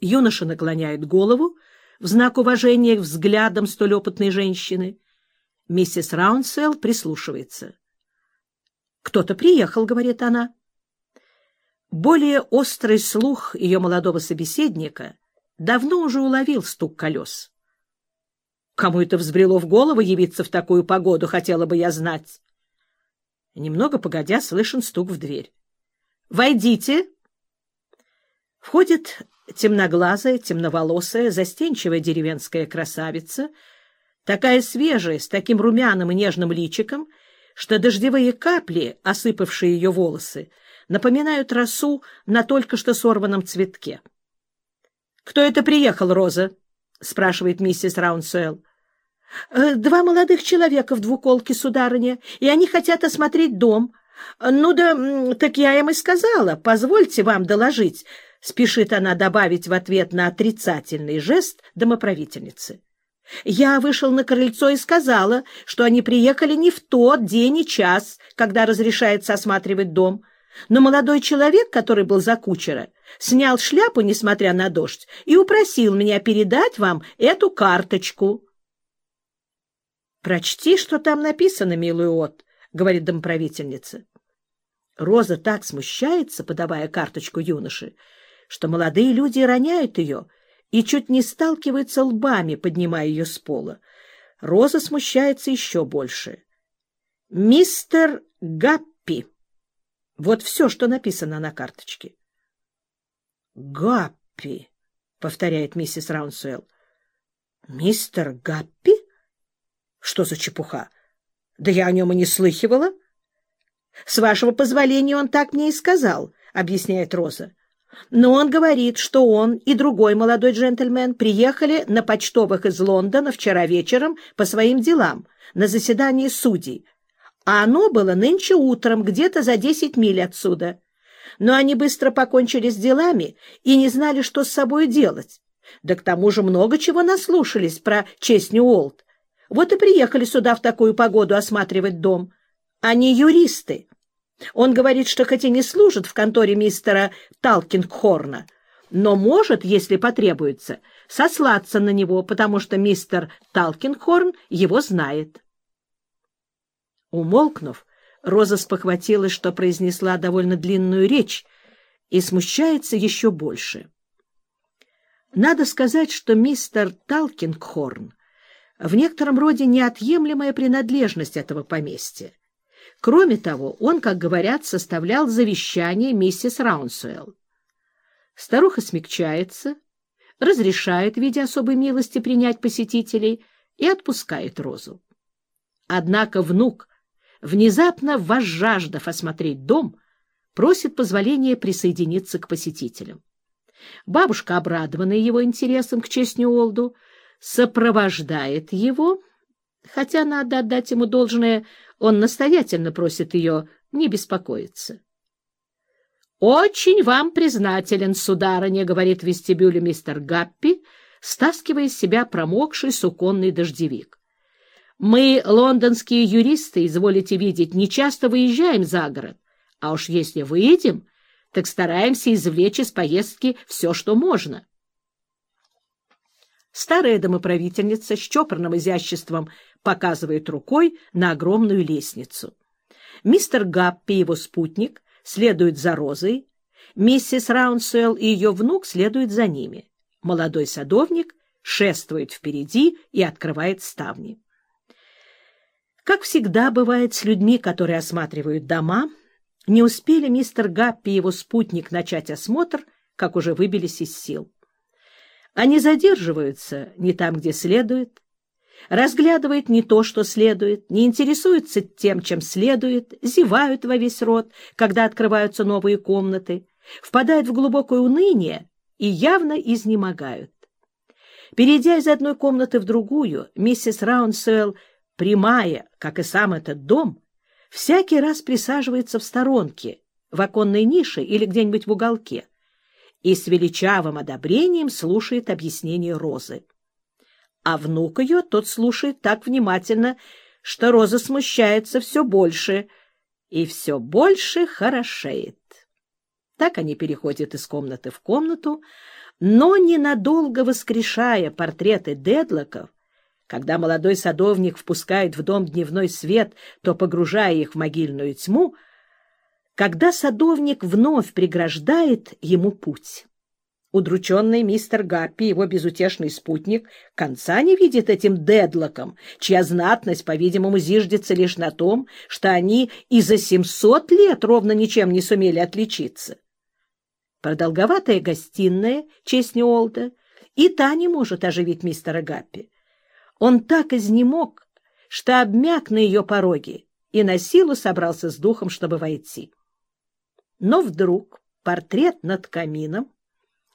Юноша наклоняет голову в знак уважения к взглядам столь опытной женщины. Миссис Раунсел прислушивается. «Кто-то приехал», — говорит она. Более острый слух ее молодого собеседника давно уже уловил стук колес. Кому это взбрело в голову явиться в такую погоду, хотела бы я знать. Немного погодя, слышен стук в дверь. «Войдите!» Входит темноглазая, темноволосая, застенчивая деревенская красавица, такая свежая, с таким румяным и нежным личиком, что дождевые капли, осыпавшие ее волосы, напоминают росу на только что сорванном цветке. «Кто это приехал, Роза?» — спрашивает миссис Раунсуэлл. «Э, «Два молодых человека в двуколке, сударыня, и они хотят осмотреть дом. Ну да, так я им и сказала, позвольте вам доложить, — спешит она добавить в ответ на отрицательный жест домоправительницы. «Я вышел на крыльцо и сказала, что они приехали не в тот день и час, когда разрешается осматривать дом. Но молодой человек, который был за кучера, снял шляпу, несмотря на дождь, и упросил меня передать вам эту карточку». «Прочти, что там написано, милый От», — говорит домоправительница. Роза так смущается, подавая карточку юноши, что молодые люди роняют ее и чуть не сталкиваются лбами, поднимая ее с пола. Роза смущается еще больше. «Мистер Гаппи». Вот все, что написано на карточке. «Гаппи», — повторяет миссис Раунсуэлл. «Мистер Гаппи? Что за чепуха? Да я о нем и не слыхивала». «С вашего позволения он так мне и сказал», — объясняет Роза. Но он говорит, что он и другой молодой джентльмен приехали на почтовых из Лондона вчера вечером по своим делам, на заседание судей, а оно было нынче утром, где-то за десять миль отсюда. Но они быстро покончили с делами и не знали, что с собой делать. Да к тому же много чего наслушались про честь Ньюолт. Вот и приехали сюда в такую погоду осматривать дом. Они юристы. Он говорит, что хоть и не служит в конторе мистера Талкингхорна, но может, если потребуется, сослаться на него, потому что мистер Талкингхорн его знает. Умолкнув, Роза спохватилась, что произнесла довольно длинную речь, и смущается еще больше. Надо сказать, что мистер Талкингхорн в некотором роде неотъемлемая принадлежность этого поместья. Кроме того, он, как говорят, составлял завещание миссис Раунсуэлл. Старуха смягчается, разрешает в виде особой милости принять посетителей и отпускает Розу. Однако внук, внезапно возжаждав осмотреть дом, просит позволения присоединиться к посетителям. Бабушка, обрадованная его интересом к Честнюолду, сопровождает его, хотя надо отдать ему должное, он настоятельно просит ее не беспокоиться. «Очень вам признателен, сударыня», — говорит в вестибюле мистер Гаппи, стаскивая с себя промокший суконный дождевик. «Мы, лондонские юристы, изволите видеть, нечасто выезжаем за город, а уж если выедем, так стараемся извлечь из поездки все, что можно». Старая домоправительница с чопорным изяществом показывает рукой на огромную лестницу. Мистер Гаппи и его спутник следуют за Розой, миссис Раунсуэлл и ее внук следуют за ними. Молодой садовник шествует впереди и открывает ставни. Как всегда бывает с людьми, которые осматривают дома, не успели мистер Гаппи и его спутник начать осмотр, как уже выбились из сил. Они задерживаются не там, где следует, разглядывают не то, что следует, не интересуются тем, чем следует, зевают во весь рот, когда открываются новые комнаты, впадают в глубокое уныние и явно изнемогают. Перейдя из одной комнаты в другую, миссис Раунсуэлл, прямая, как и сам этот дом, всякий раз присаживается в сторонке, в оконной нише или где-нибудь в уголке, и с величавым одобрением слушает объяснение Розы. А внук ее тот слушает так внимательно, что Роза смущается все больше и все больше хорошеет. Так они переходят из комнаты в комнату, Но ненадолго воскрешая портреты Дедлоков, когда молодой садовник впускает в дом дневной свет, то погружая их в могильную тьму, когда садовник вновь преграждает ему путь. Удрученный мистер Гаппи, его безутешный спутник, конца не видит этим дедлокам, чья знатность, по-видимому, зиждется лишь на том, что они и за семьсот лет ровно ничем не сумели отличиться. Продолговатая гостиная, честь Ньюолта, и та не может оживить мистера Гаппи. Он так изнемог, что обмяк на ее пороге и на силу собрался с духом, чтобы войти. Но вдруг портрет над камином,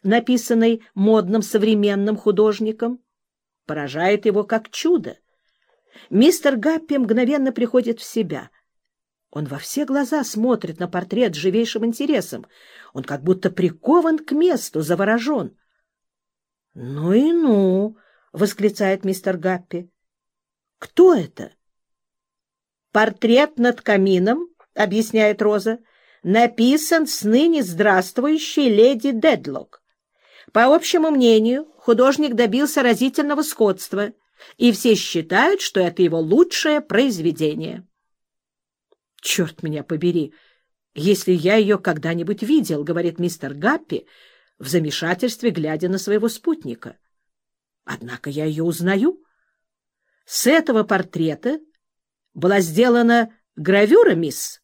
написанный модным современным художником, поражает его как чудо. Мистер Гаппи мгновенно приходит в себя. Он во все глаза смотрит на портрет с живейшим интересом. Он как будто прикован к месту, заворожен. — Ну и ну! — восклицает мистер Гаппи. — Кто это? — Портрет над камином, — объясняет Роза, — написан с ныне здравствующей леди Дедлок. По общему мнению, художник добился разительного сходства, и все считают, что это его лучшее произведение. — Черт меня побери! Если я ее когда-нибудь видел, — говорит мистер Гаппи, в замешательстве глядя на своего спутника. — Однако я ее узнаю. С этого портрета была сделана гравюра, мисс?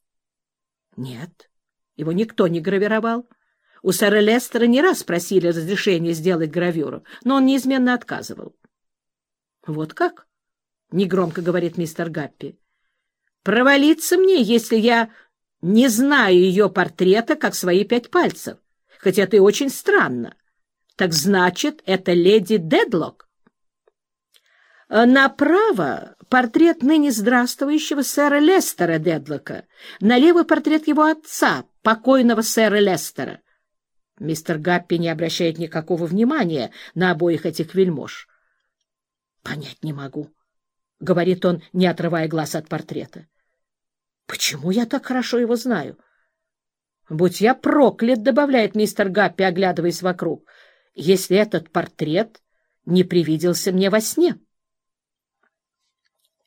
Нет, его никто не гравировал. У сэра Лестера не раз просили разрешения сделать гравюру, но он неизменно отказывал. — Вот как? — негромко говорит мистер Гаппи. — Провалиться мне, если я не знаю ее портрета, как свои пять пальцев, хотя и очень странно. Так значит, это леди Дедлок? Направо портрет ныне здравствующего сэра Лестера Дедлока, налево портрет его отца, покойного сэра Лестера. Мистер Гаппи не обращает никакого внимания на обоих этих вельмож. — Понять не могу, — говорит он, не отрывая глаз от портрета. — Почему я так хорошо его знаю? — Будь я проклят, — добавляет мистер Гаппи, оглядываясь вокруг, — если этот портрет не привиделся мне во сне.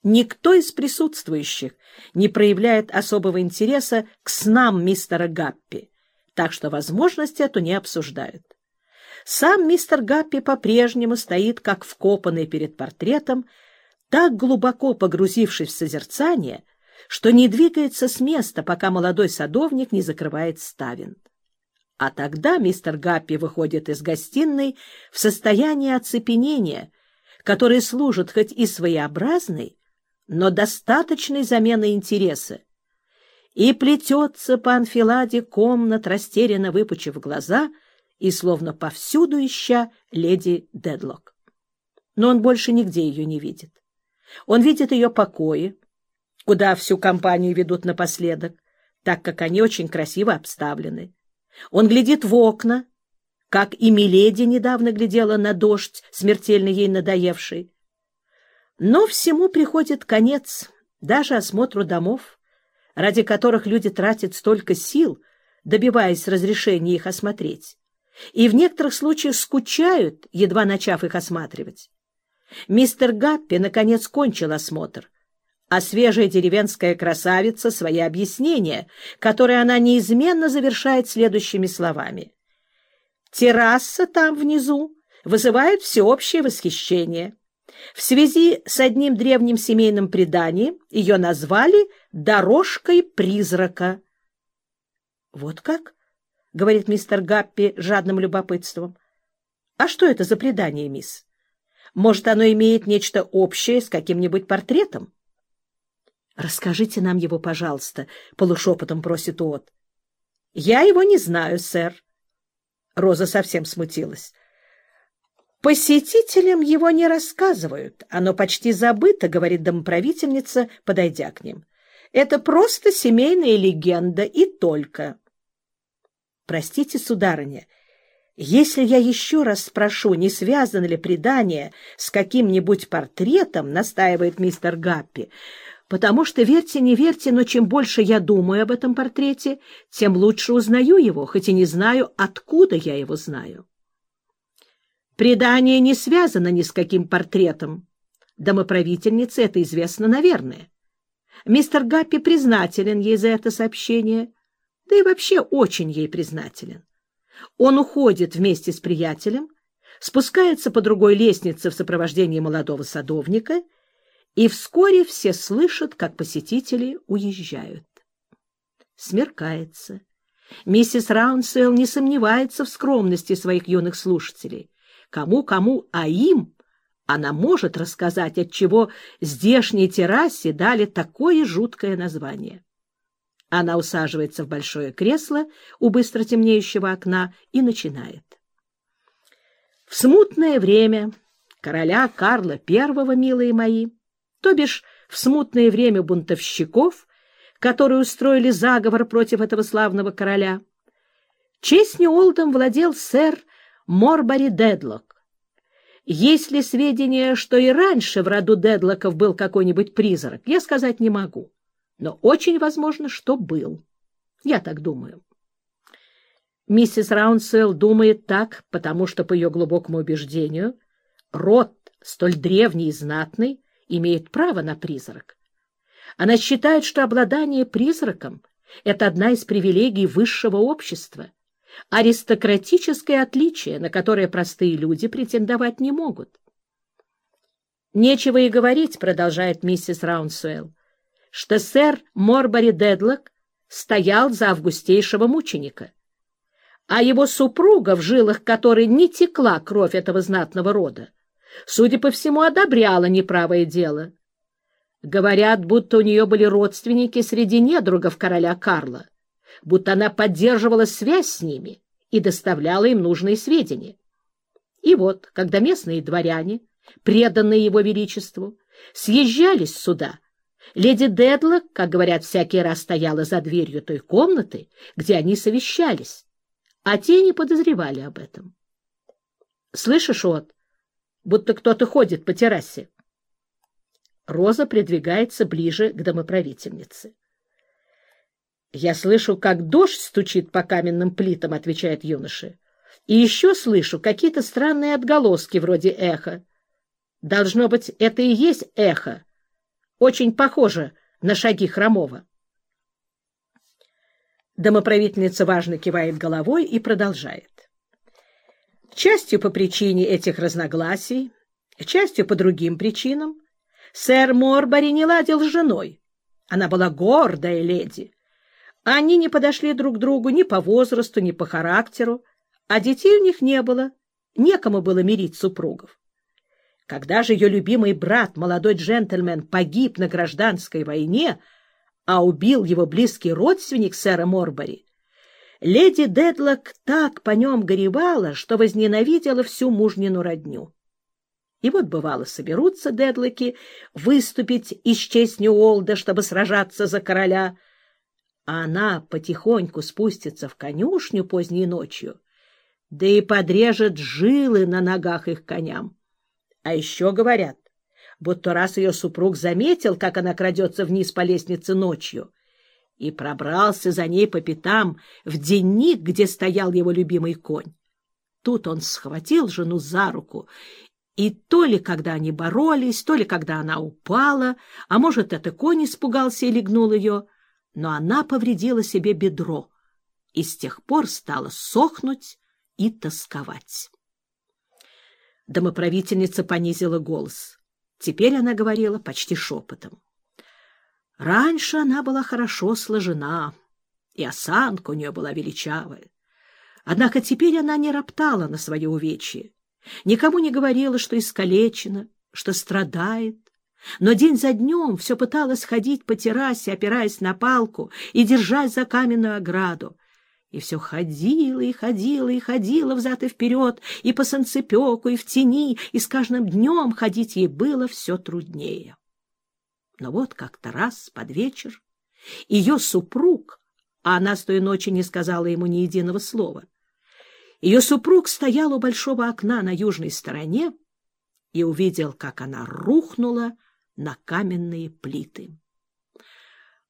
Никто из присутствующих не проявляет особого интереса к снам мистера Гаппи, так что возможность эту не обсуждают. Сам мистер Гаппи по-прежнему стоит, как вкопанный перед портретом, так глубоко погрузившись в созерцание, что не двигается с места, пока молодой садовник не закрывает ставен. А тогда мистер Гаппи выходит из гостиной в состоянии оцепенения, которое служит хоть и своеобразной, но достаточной заменой интереса, и плетется по анфиладе комнат, растерянно выпучив глаза и словно повсюду ища леди Дедлок. Но он больше нигде ее не видит. Он видит ее покои, куда всю компанию ведут напоследок, так как они очень красиво обставлены. Он глядит в окна, как и Миледи недавно глядела на дождь, смертельно ей надоевший. Но всему приходит конец, даже осмотру домов, ради которых люди тратят столько сил, добиваясь разрешения их осмотреть, и в некоторых случаях скучают, едва начав их осматривать. Мистер Гаппи, наконец, кончил осмотр, а свежая деревенская красавица свои объяснения, которые она неизменно завершает следующими словами. «Терраса там внизу вызывает всеобщее восхищение. В связи с одним древним семейным преданием ее назвали «дорожкой призрака». «Вот как?» — говорит мистер Гаппи жадным любопытством. «А что это за предание, мисс? Может, оно имеет нечто общее с каким-нибудь портретом?» — Расскажите нам его, пожалуйста, — полушепотом просит Уот. — Я его не знаю, сэр. Роза совсем смутилась. — Посетителям его не рассказывают. Оно почти забыто, — говорит домоправительница, подойдя к ним. — Это просто семейная легенда и только. — Простите, сударыня, если я еще раз спрошу, не связано ли предание с каким-нибудь портретом, — настаивает мистер Гаппи, — потому что, верьте, не верьте, но чем больше я думаю об этом портрете, тем лучше узнаю его, хоть и не знаю, откуда я его знаю. Предание не связано ни с каким портретом. Домоправительнице это известно, наверное. Мистер Гаппи признателен ей за это сообщение, да и вообще очень ей признателен. Он уходит вместе с приятелем, спускается по другой лестнице в сопровождении молодого садовника, и вскоре все слышат, как посетители уезжают. Смеркается. Миссис Раунсел не сомневается в скромности своих юных слушателей. Кому-кому, а им она может рассказать, отчего здешней террасе дали такое жуткое название. Она усаживается в большое кресло у быстро темнеющего окна и начинает. В смутное время короля Карла I, милые мои, то бишь в смутное время бунтовщиков, которые устроили заговор против этого славного короля, честью Олдом владел сэр Морбари Дедлок. Есть ли сведения, что и раньше в роду Дедлоков был какой-нибудь призрак, я сказать не могу но очень возможно, что был. Я так думаю. Миссис Раунсел думает так, потому что, по ее глубокому убеждению, род, столь древний и знатный, имеет право на призрак. Она считает, что обладание призраком — это одна из привилегий высшего общества, аристократическое отличие, на которое простые люди претендовать не могут. «Нечего и говорить», — продолжает миссис Раунсуэлл, что сэр Морбари Дедлок стоял за августейшего мученика, а его супруга, в жилах которой не текла кровь этого знатного рода, судя по всему, одобряла неправое дело. Говорят, будто у нее были родственники среди недругов короля Карла, будто она поддерживала связь с ними и доставляла им нужные сведения. И вот, когда местные дворяне, преданные его величеству, съезжались сюда Леди Дедлок, как говорят, всякий раз стояла за дверью той комнаты, где они совещались, а те не подозревали об этом. «Слышишь, от, будто кто-то ходит по террасе?» Роза придвигается ближе к домоправительнице. «Я слышу, как дождь стучит по каменным плитам», — отвечает юноша. «И еще слышу какие-то странные отголоски вроде эха. Должно быть, это и есть эхо, очень похоже на шаги Хромова. Домоправительница важно кивает головой и продолжает. Частью по причине этих разногласий, частью по другим причинам, сэр Морбари не ладил с женой. Она была гордая леди. Они не подошли друг к другу ни по возрасту, ни по характеру, а детей у них не было, некому было мирить супругов. Когда же ее любимый брат, молодой джентльмен, погиб на гражданской войне, а убил его близкий родственник сэра Морбари, леди Дедлок так по нем горевала, что возненавидела всю мужнину родню. И вот, бывало, соберутся Дедлоки выступить из честь Ньюолда, чтобы сражаться за короля, а она потихоньку спустится в конюшню поздней ночью, да и подрежет жилы на ногах их коням. А еще говорят, будто раз ее супруг заметил, как она крадется вниз по лестнице ночью, и пробрался за ней по пятам в денник, где стоял его любимый конь. Тут он схватил жену за руку, и то ли когда они боролись, то ли когда она упала, а может, это конь испугался и легнул ее, но она повредила себе бедро и с тех пор стала сохнуть и тосковать. Домоправительница понизила голос. Теперь она говорила почти шепотом. Раньше она была хорошо сложена, и осанка у нее была величавая. Однако теперь она не роптала на свое увечье, никому не говорила, что искалечена, что страдает, но день за днем все пыталась ходить по террасе, опираясь на палку и держась за каменную ограду, и все ходила и ходила и ходила взад и вперед, и по санцепеку, и в тени, и с каждым днем ходить ей было все труднее. Но вот как-то раз под вечер ее супруг, а она с той ночи не сказала ему ни единого слова, ее супруг стоял у большого окна на южной стороне и увидел, как она рухнула на каменные плиты.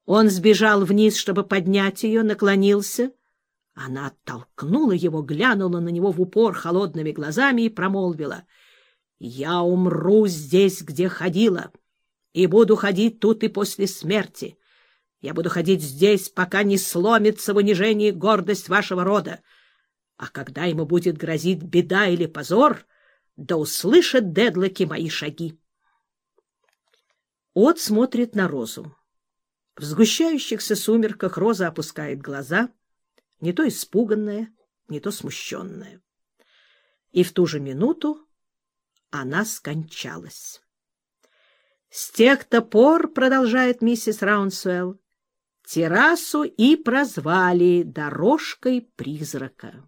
Он сбежал вниз, чтобы поднять ее, наклонился — Она оттолкнула его, глянула на него в упор холодными глазами и промолвила. — Я умру здесь, где ходила, и буду ходить тут и после смерти. Я буду ходить здесь, пока не сломится в унижении гордость вашего рода. А когда ему будет грозить беда или позор, да услышат дедлоки мои шаги. От смотрит на Розу. В сгущающихся сумерках Роза опускает глаза, не то испуганная, не то смущенная. И в ту же минуту она скончалась. С тех-то пор, продолжает миссис Раунсуэлл, террасу и прозвали дорожкой призрака.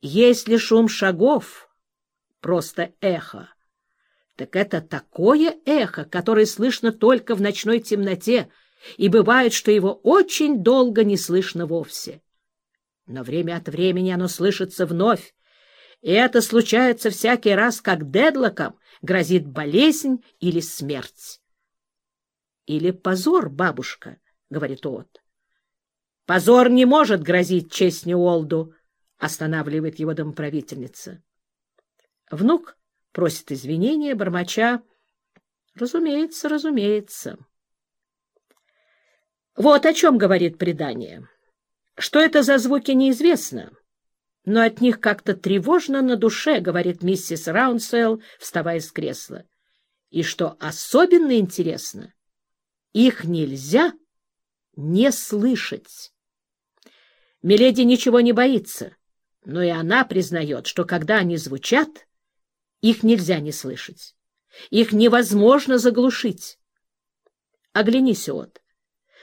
Если шум шагов — просто эхо, так это такое эхо, которое слышно только в ночной темноте, и бывает, что его очень долго не слышно вовсе. Но время от времени оно слышится вновь, и это случается всякий раз, как дедлокам грозит болезнь или смерть. Или позор, бабушка, — говорит От. Позор не может грозить честь Уолду, останавливает его домоправительница. Внук просит извинения, бормоча. Разумеется, разумеется. Вот о чем говорит предание. Что это за звуки, неизвестно, но от них как-то тревожно на душе, говорит миссис Раунсел, вставая с кресла. И что особенно интересно, их нельзя не слышать. Миледи ничего не боится, но и она признает, что когда они звучат, их нельзя не слышать. Их невозможно заглушить. Оглянись, От.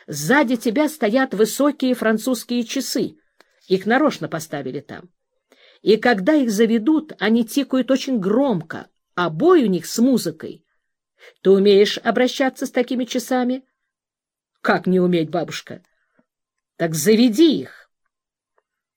Сзади тебя стоят высокие французские часы. Их нарочно поставили там. И когда их заведут, они тикают очень громко, а бой у них с музыкой. Ты умеешь обращаться с такими часами? Как не уметь, бабушка? Так заведи их.